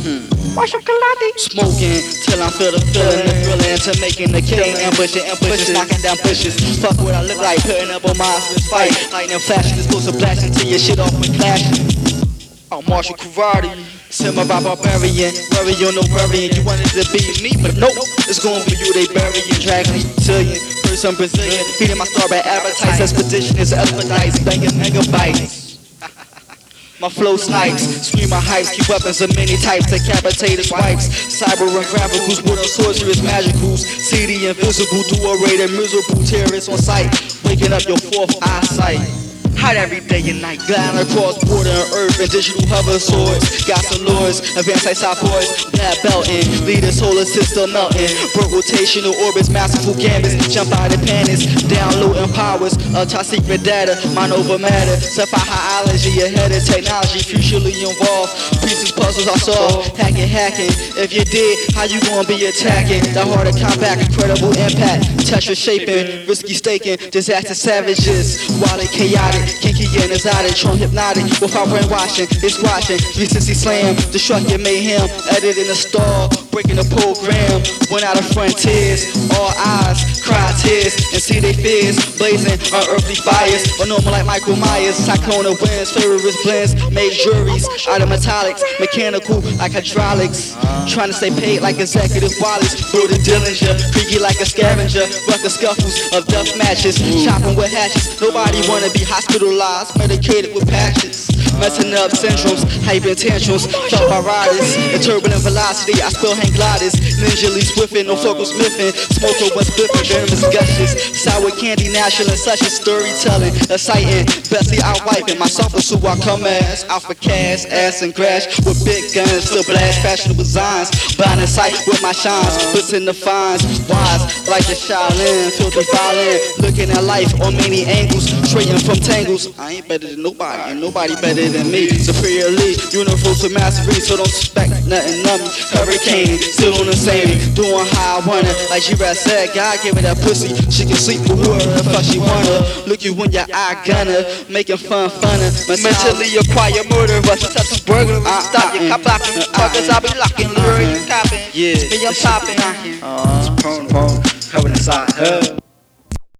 Marshall Kaladi. Smoking till I'm feel the feeling, the thrilling to making the killing, ambushing, ambushes, knocking down bushes. Fuck what I look like, putting up on my husband's fight. Lightning flashing, explosive blasting till your shit off with clashing. I'm Marshall Karate. Simmer by barbarian, worry you no worrying. You wanted to be me, but nope. It's going for you, they burying, dragging till you. First I'm Brazilian, feeding my star bad appetites. Expedition is expedites, banging megabytes. My flow snipes, scream my hypes, keep weapons of many types, decapitators, wipes, cyber and graphicals, with sorcerers, magicals, CD invisible, dual rated, miserable terrorists on sight, waking up your fourth eyesight. Hot every day and night, gliding across border and earth and digital hover swords. Got some lords, advanced like side boys, bad belting, lead the solar system melting. Broke rotational orbits, masterful gambits, jump out of panics, downloading powers, top secret data, mind over matter, biology ahead of technology, futurely involved. Pieces, puzzles I solve, hacking, hacking. If you did, how you gonna be attacking? The heart of combat, incredible impact, Tetris shaping, risky staking, disaster savages, wild and chaotic, kinky and exotic, Trump hypnotic, With without brainwashing, it's watching, 360 slam, destructive mayhem, edit in the stall, breaking the program, went out of frontiers, all eyes, cry tears, and see they fears, blazing uh, unearthly fires, but normal like Michael Myers, cyclone winds, favorite blends, made juries out of metallics, mechanical like hydraulics, trying to stay paid like executive wallets, through Dillinger, freaky like a scavenger, record scuffles of death matches, chopping with hatchets, nobody wanna be hospitalized, medicated with patches. Messing up syndromes, hyping tantrums, felt by riders. Turbulent velocity, I spill hang gliders. Ninjally swiffing, no focus smiffing. Smoker was spliffing, venomous gushes. Sour candy, natural and such as storytelling. Exciting, bestly out wiping. My software so I come as. Alpha cash, ass and crash. With big guns, still blast fashionable designs. Blind in sight with my shines. In the fines. Wise, like the Shaolin. Filthy violin. Looking at life on many angles. Straighten from tangles. I ain't better than nobody, and nobody better than me. Superiorly, universal mastery, so don't expect nothing of me. Hurricane, still on the same, doing how I want it. Like G-Rap said, God give her that pussy, she can sleep with whoever the fuck she wanna. Look you when your eye gunner, making fun funner. Mentally acquire murder, but touch is burglar. Stop your cop blocking, fuckers, I'll be locking, lure you copping. Yeah, me I'm popping. Uh, prone, prone, coming inside her.